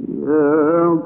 يا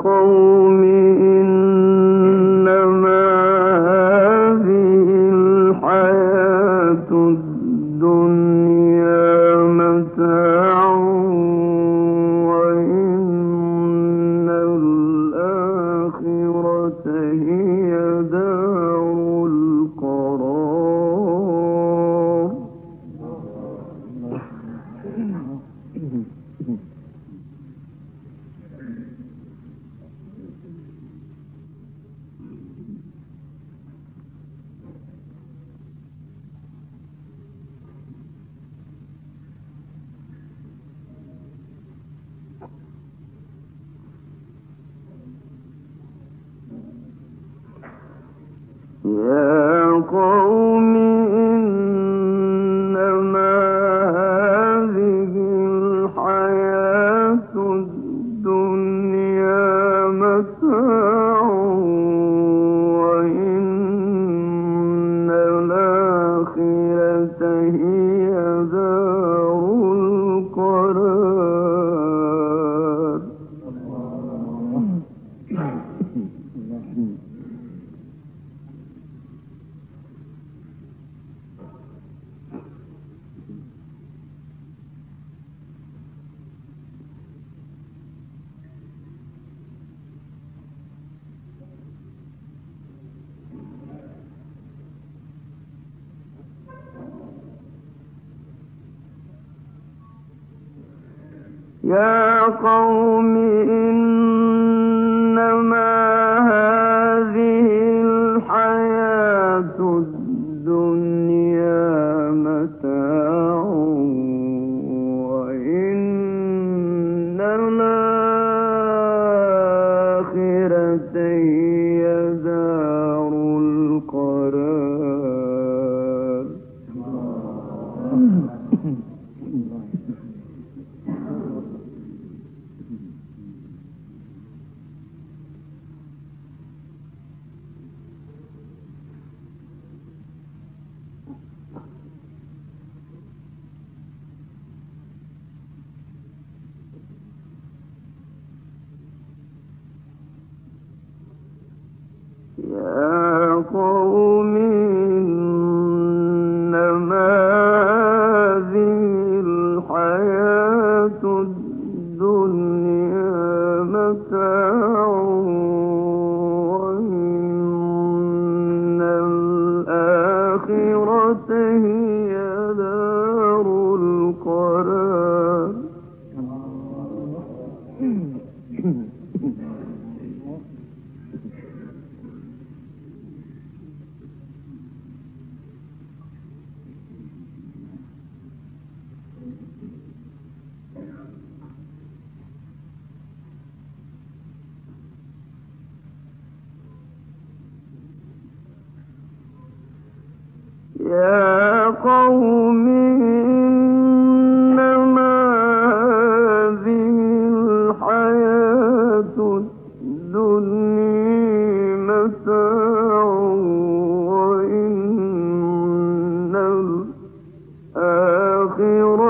يا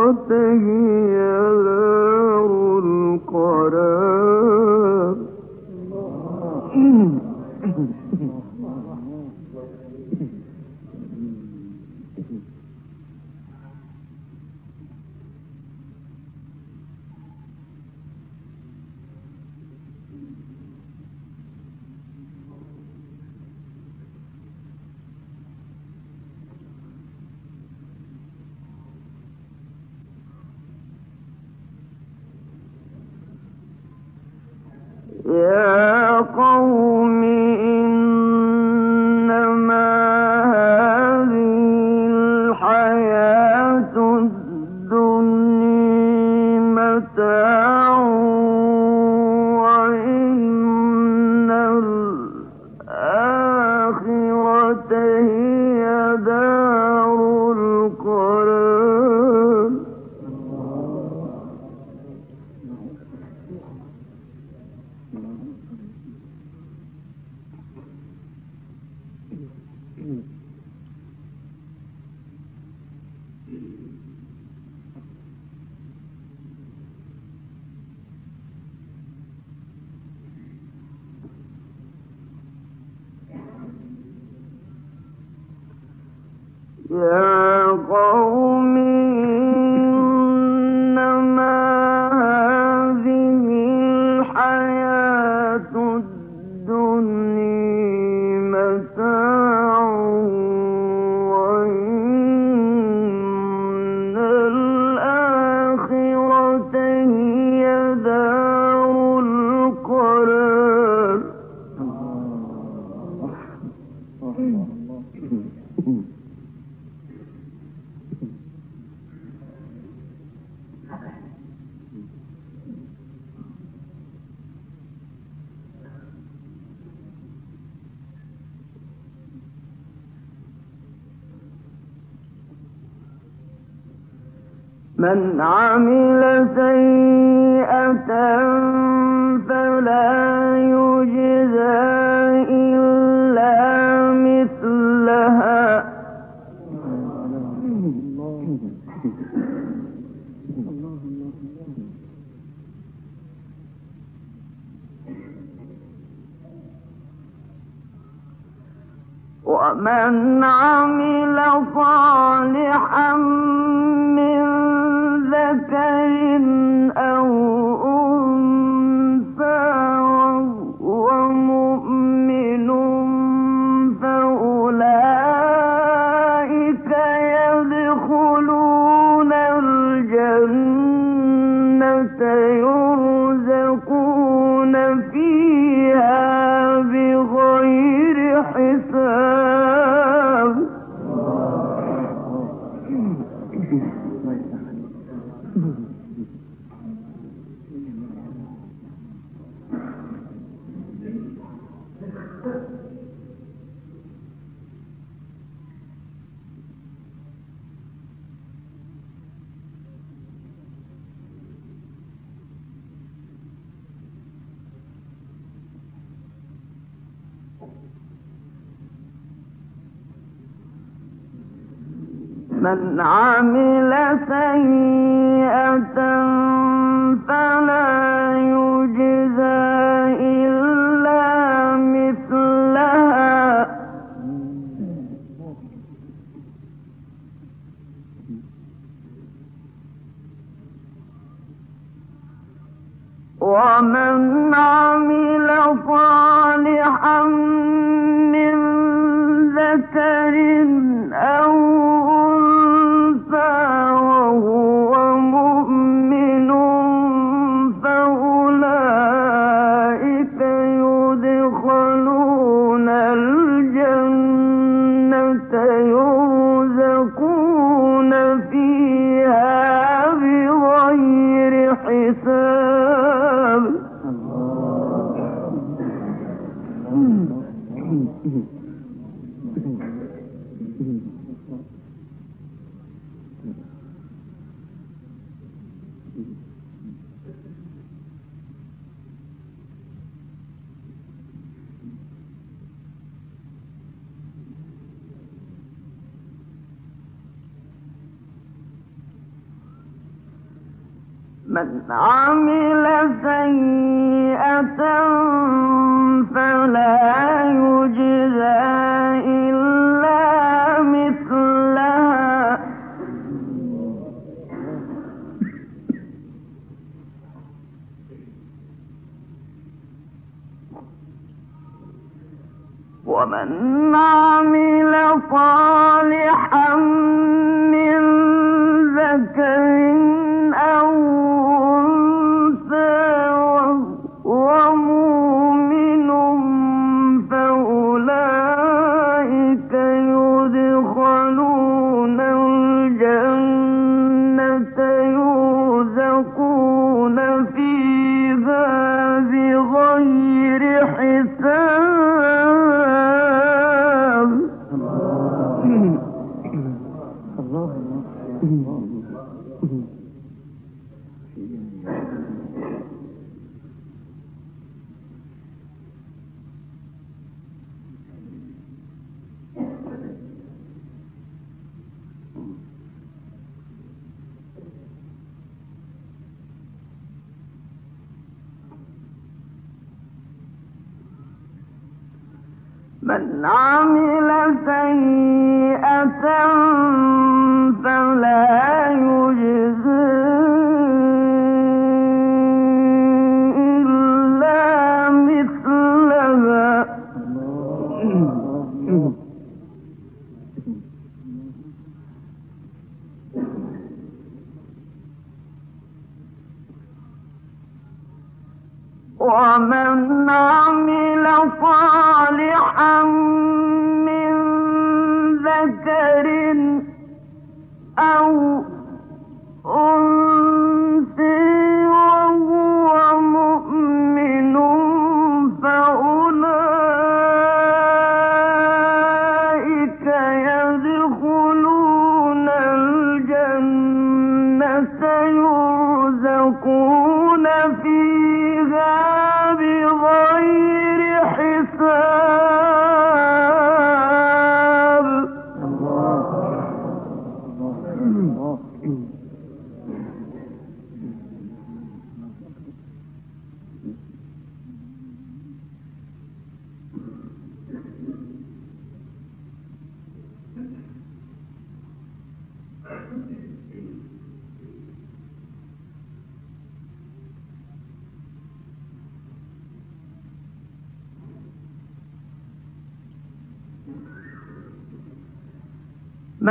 من من عمل سيئة فلا يجزى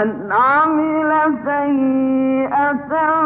من عمل سيئة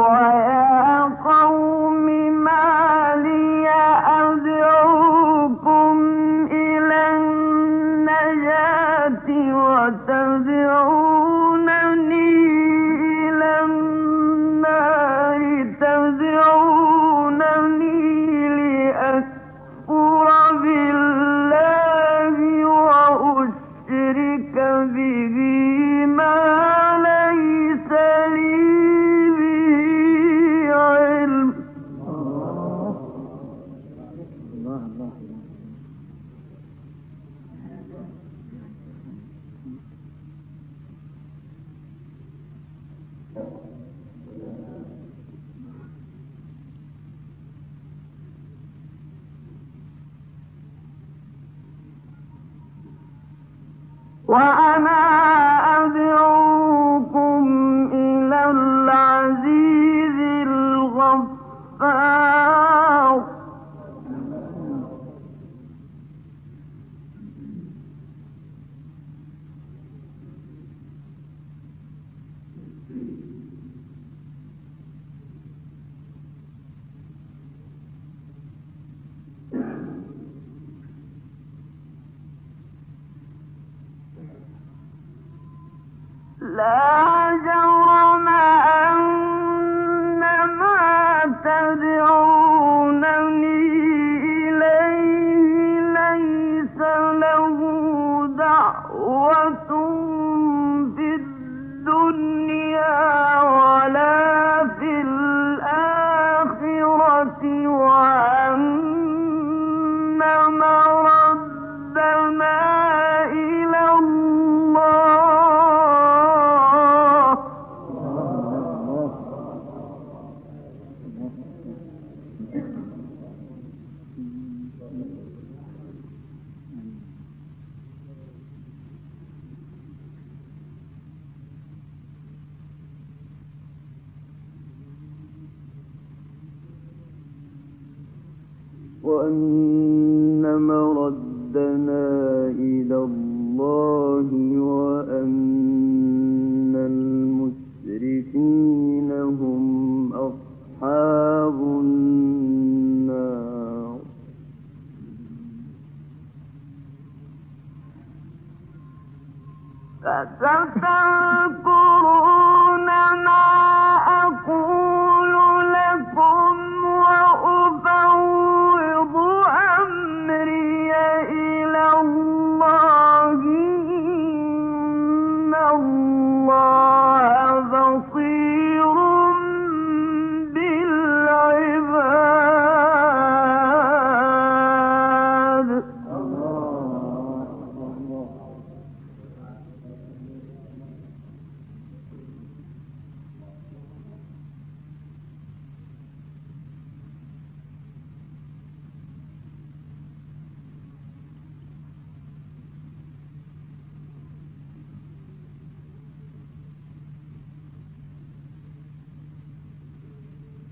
boy.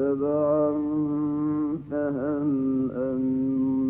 تبعا فهل أنتم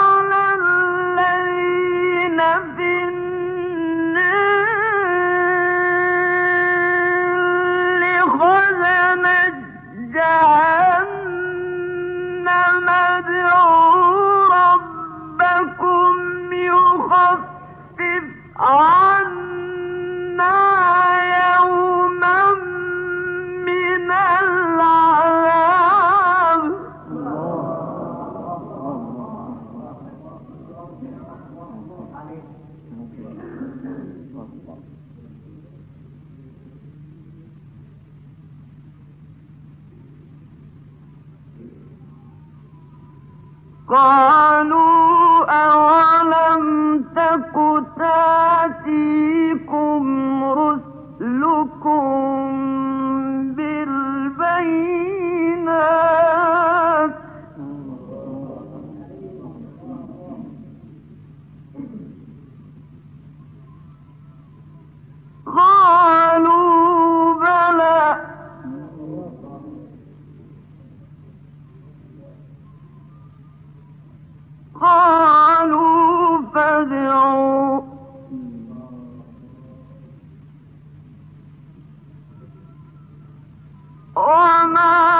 ना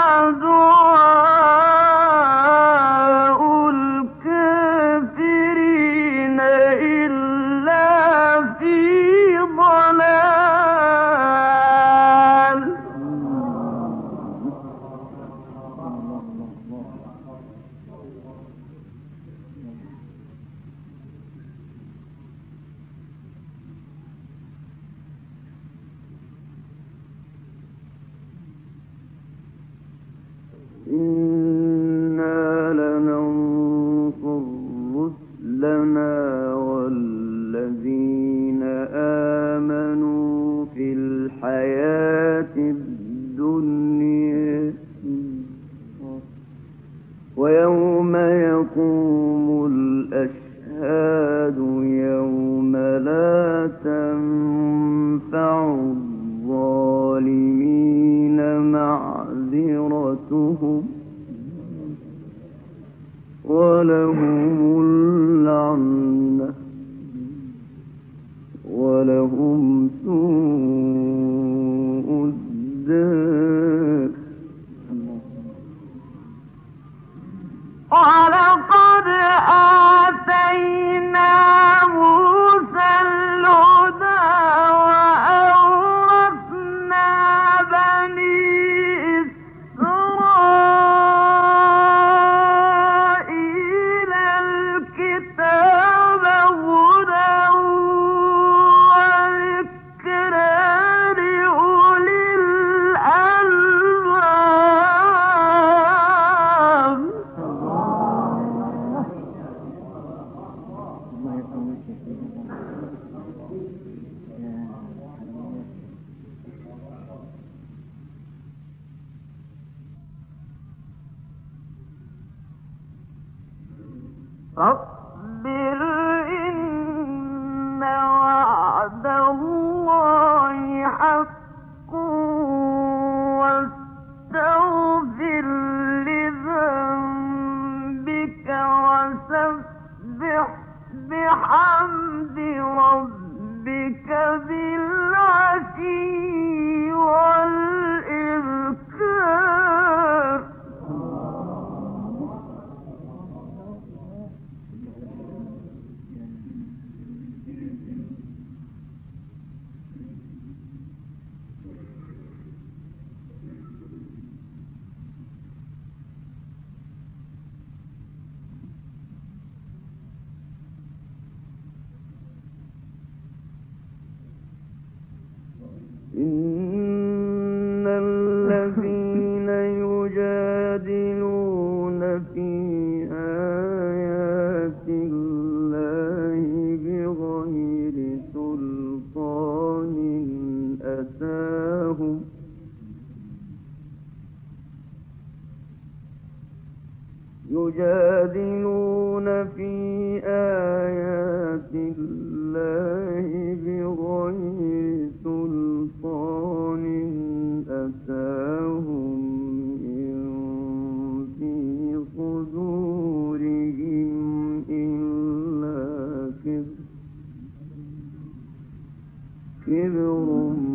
كبر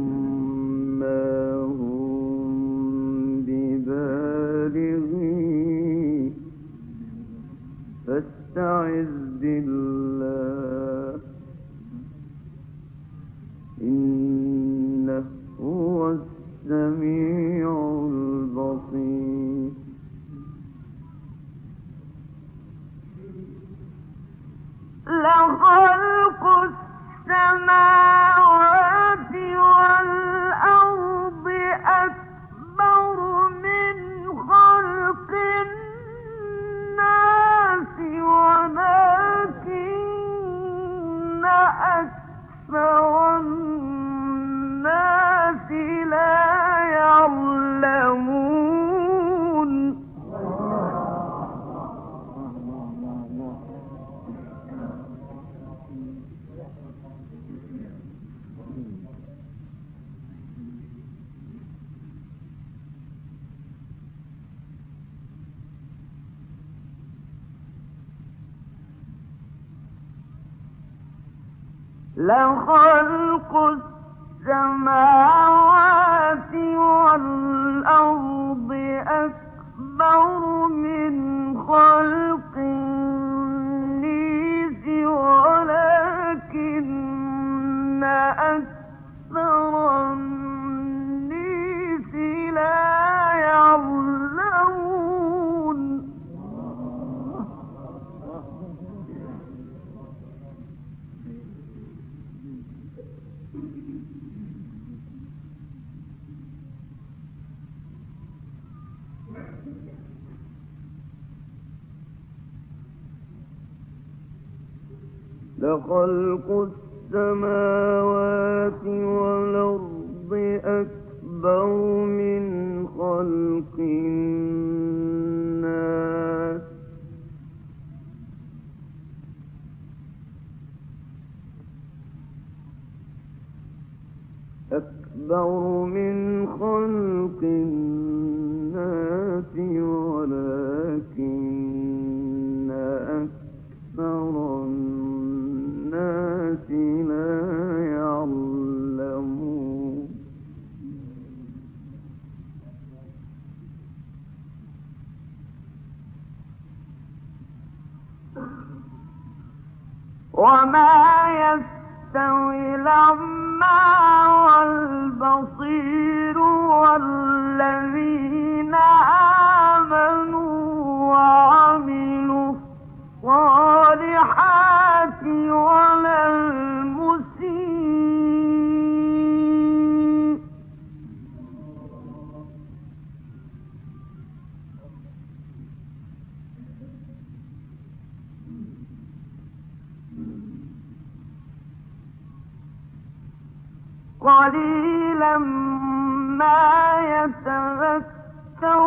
لخلق السماوات والأرض أكبر من خلق الناس. أكبر وما يستوي الأعمى والبصير. قليلا ما يتذكرون.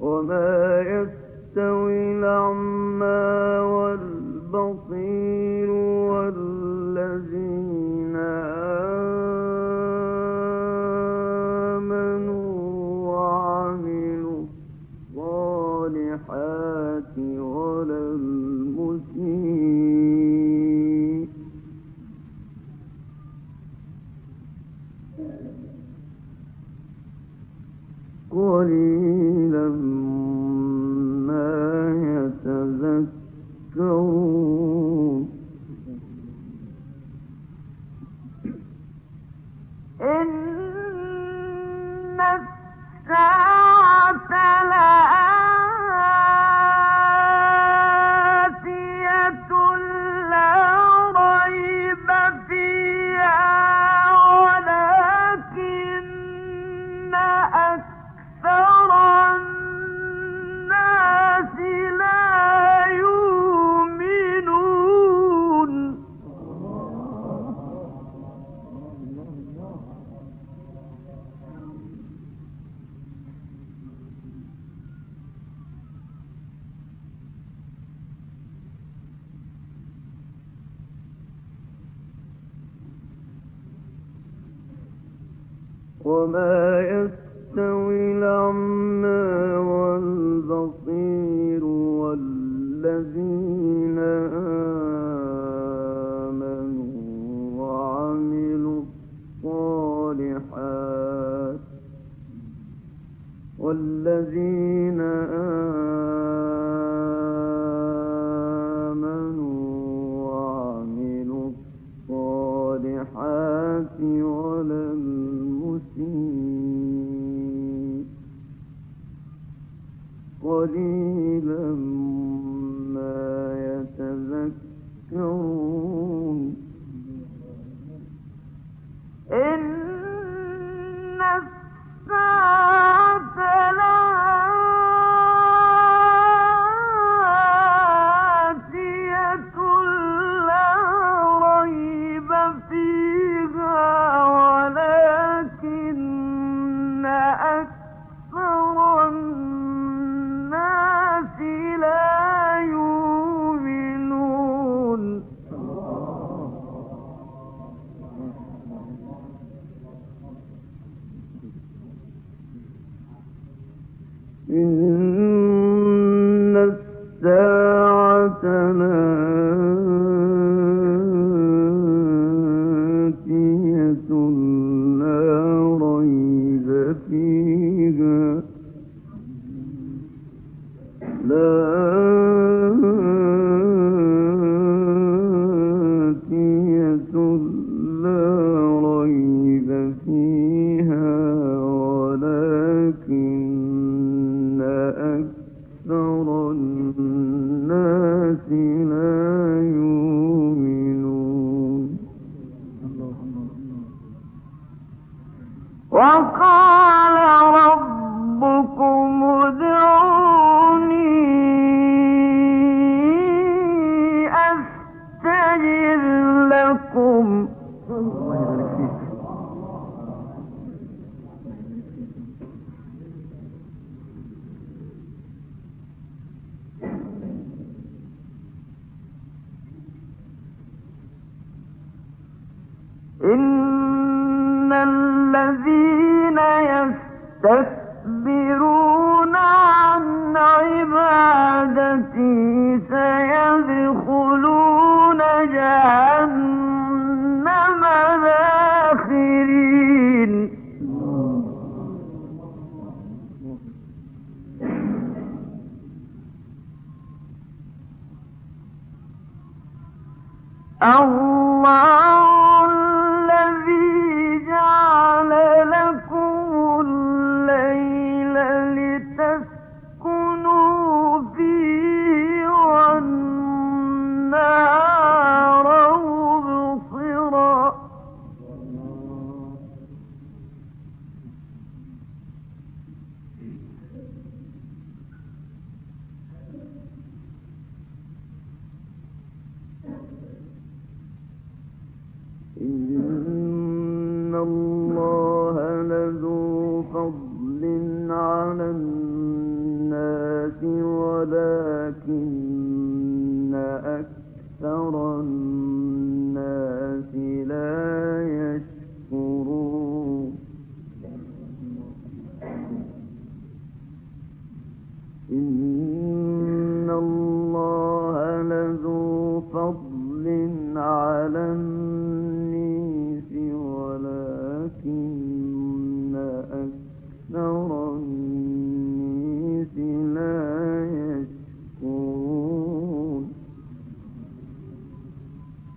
وما يستوي الأعمى والبصير.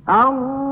الله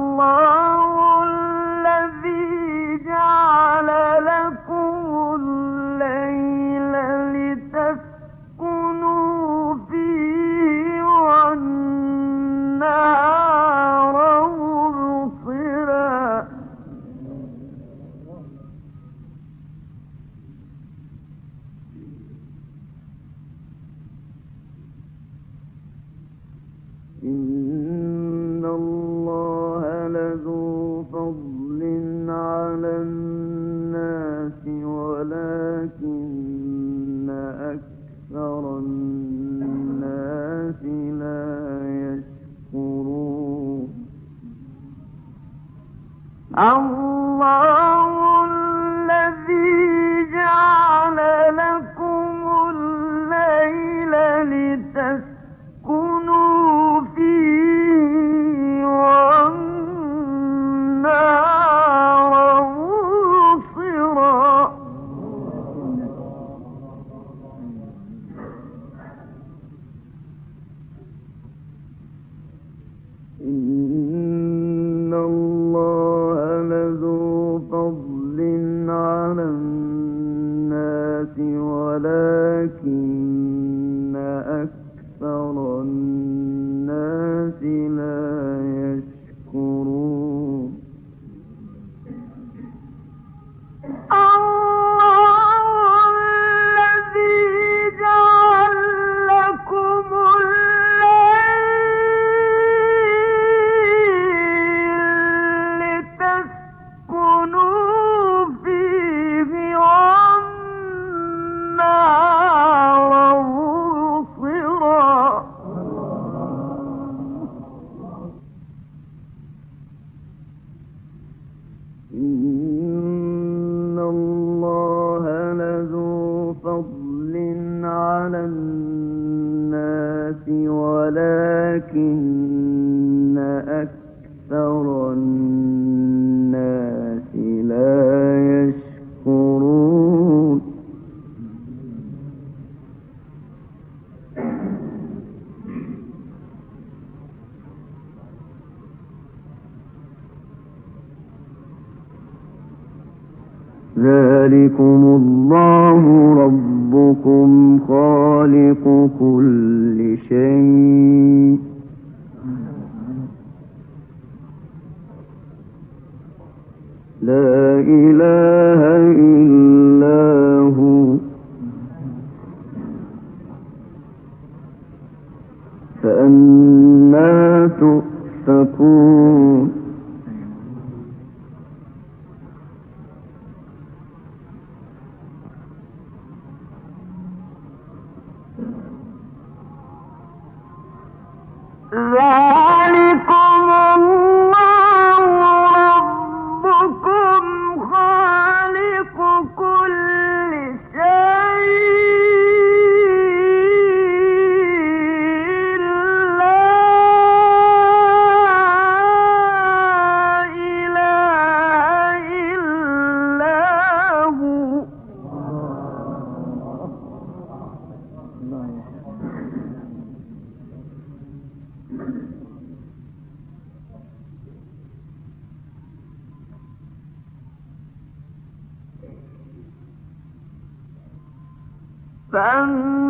الله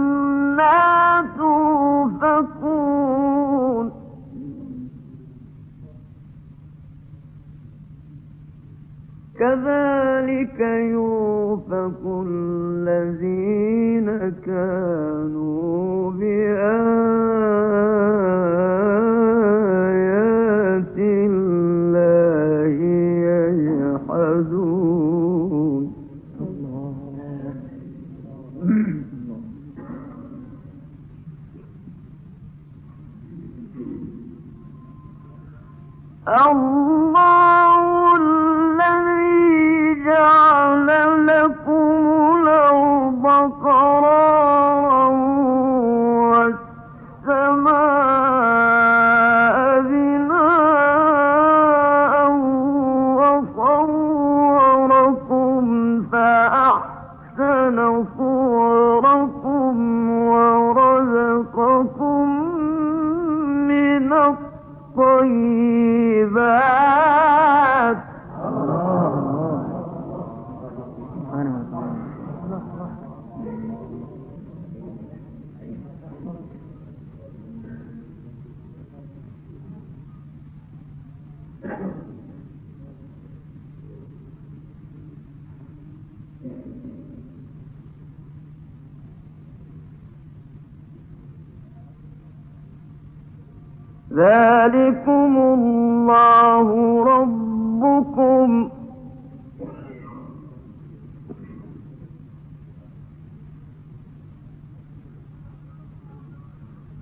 فأنا توفكون كذلك يوفك الذين كانوا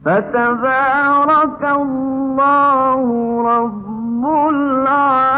فتبارك الله رب العالمين.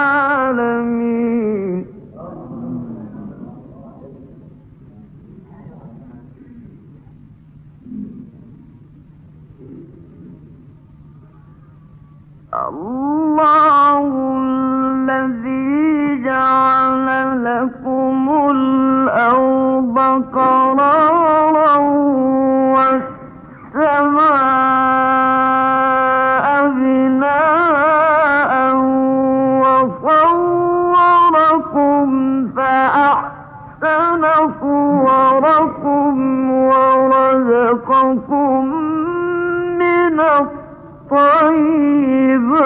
طيبا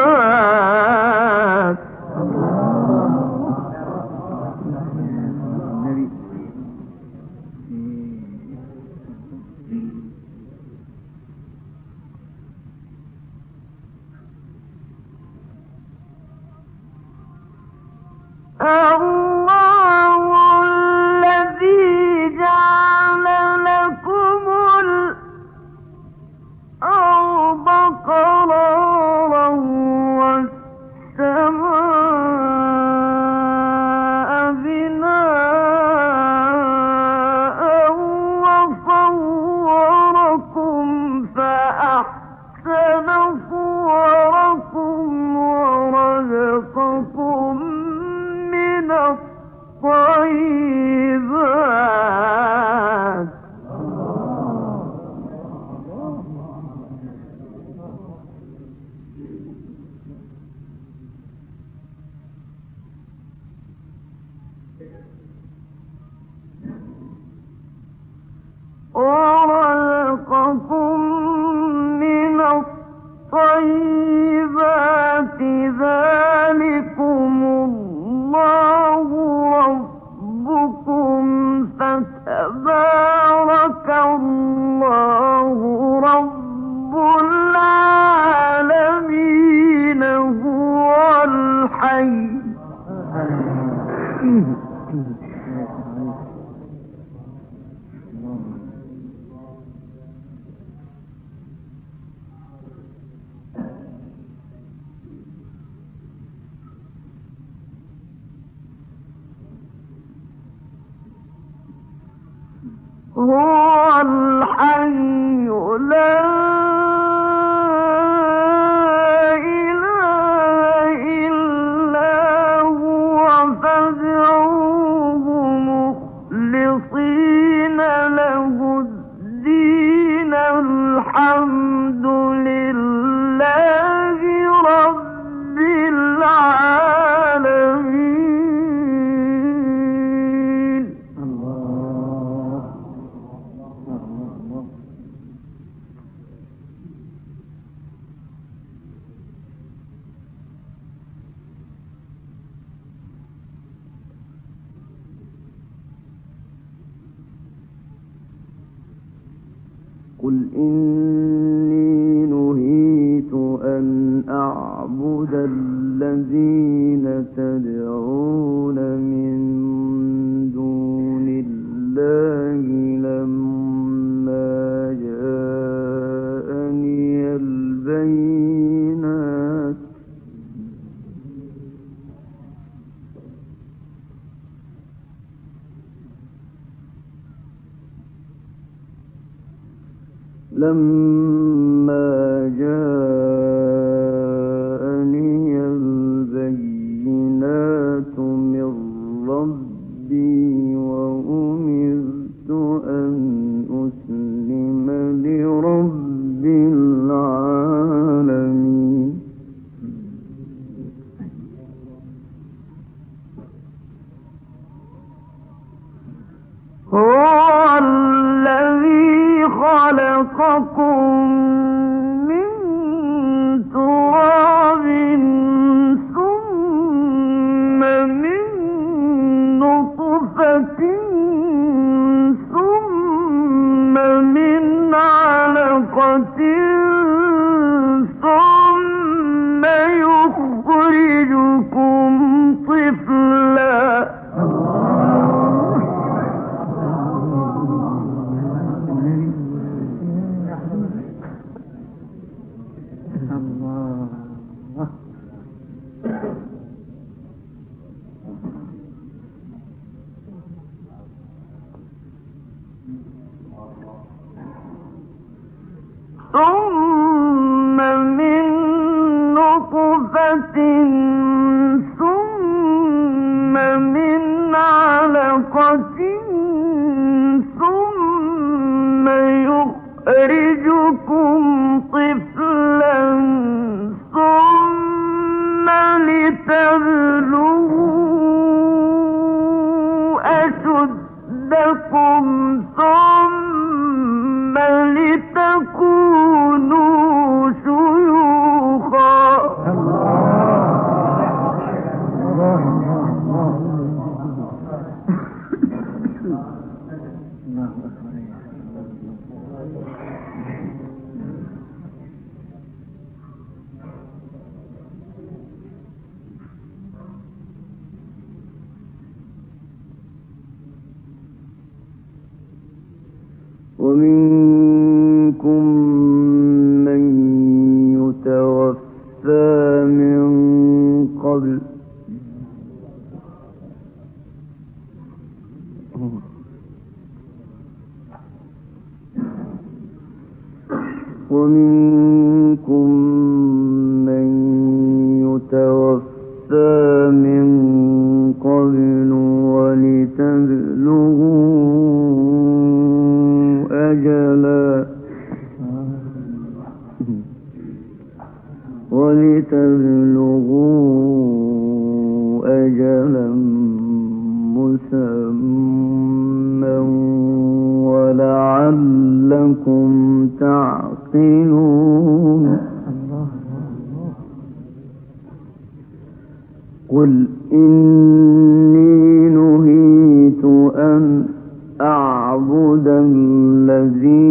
هو الحي لا الذين confused. أعبد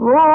هو